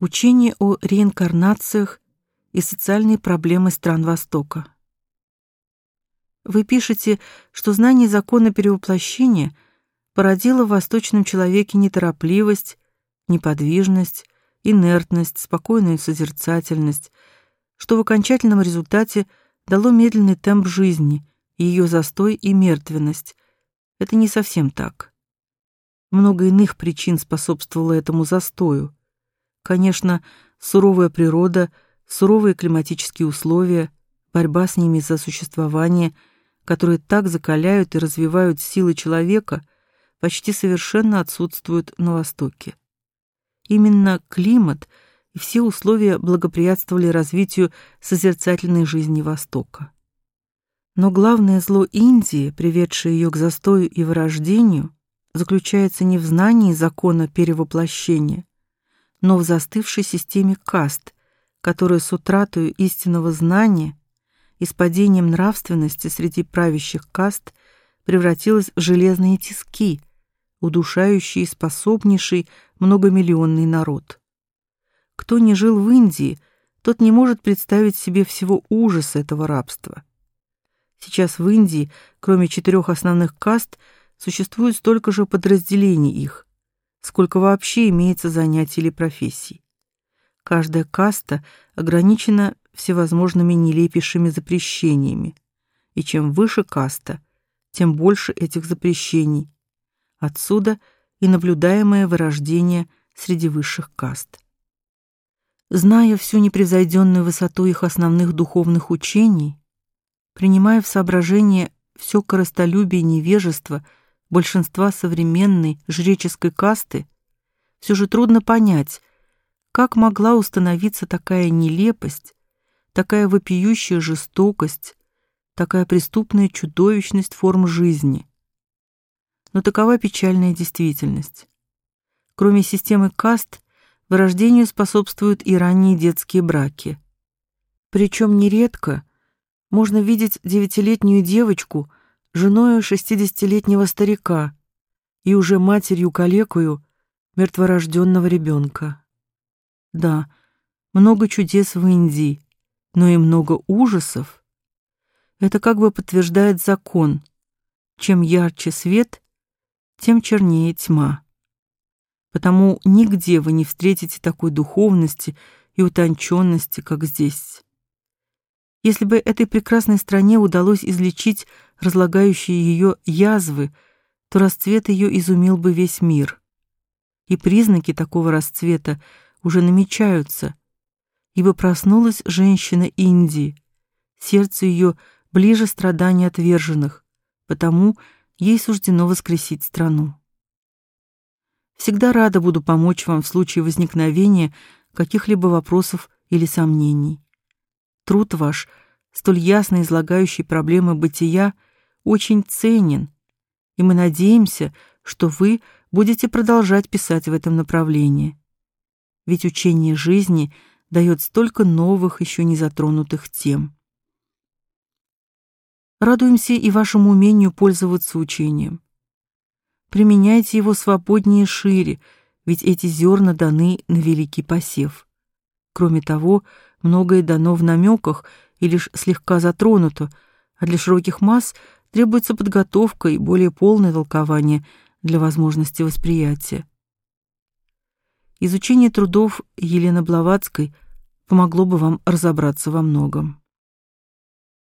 Учение о реинкарнациях и социальные проблемы стран Востока. Вы пишете, что знание закона перевоплощения породило в восточном человеке неторопливость, неподвижность, инертность, спокойную созерцательность, что в окончательном результате дало медленный темп жизни, ее застой и мертвенность. Это не совсем так. Много иных причин способствовало этому застою. Конечно, суровая природа, суровые климатические условия, борьба с ними за существование, которые так закаляют и развивают силы человека, почти совершенно отсутствуют на Востоке. Именно климат и все условия благоприятствовали развитию созерцательной жизни Востока. Но главное зло Индии, приведшее ее к застою и вырождению, заключается не в знании закона перевоплощения, но в застывшей системе каст, которая с утратой истинного знания и с падением нравственности среди правящих каст превратилась в железные тиски, удушающие и способнейший многомиллионный народ. Кто не жил в Индии, тот не может представить себе всего ужаса этого рабства. Сейчас в Индии, кроме четырех основных каст, существует столько же подразделений их, сколько вообще имеется занятий или профессий. Каждая каста ограничена всевозможными нелепейшими запрещениями, и чем выше каста, тем больше этих запрещений. Отсюда и наблюдаемое вырождение среди высших каст. Зная всю непревзойденную высоту их основных духовных учений, принимая в соображение все коростолюбие и невежество большинства современной жреческой касты, все же трудно понять, как могла установиться такая нелепость, такая вопиющая жестокость, такая преступная чудовищность форм жизни. Но такова печальная действительность. Кроме системы каст, вырождению способствуют и ранние детские браки. Причем нередко можно видеть девятилетнюю девочку женой шестидесятилетнего старика и уже матерью-калекою мертворожденного ребенка. Да, много чудес в Индии, но и много ужасов. Это как бы подтверждает закон. Чем ярче свет, тем чернее тьма. Потому нигде вы не встретите такой духовности и утонченности, как здесь. Если бы этой прекрасной стране удалось излечить разлагающие ее язвы, то расцвет ее изумил бы весь мир. И признаки такого расцвета уже намечаются, ибо проснулась женщина Индии, сердце ее ближе страданий отверженных, потому ей суждено воскресить страну. Всегда рада буду помочь вам в случае возникновения каких-либо вопросов или сомнений. Труд ваш, столь ясно излагающий проблемы бытия, очень ценен, и мы надеемся, что вы будете продолжать писать в этом направлении. Ведь учение жизни дает столько новых, еще не затронутых тем. Радуемся и вашему умению пользоваться учением. Применяйте его свободнее и шире, ведь эти зерна даны на великий посев. Кроме того, многое дано в намеках и лишь слегка затронуто, а для широких масс требуется подготовка и более полное толкование для возможности восприятия. Изучение трудов Елены Блаватской помогло бы вам разобраться во многом.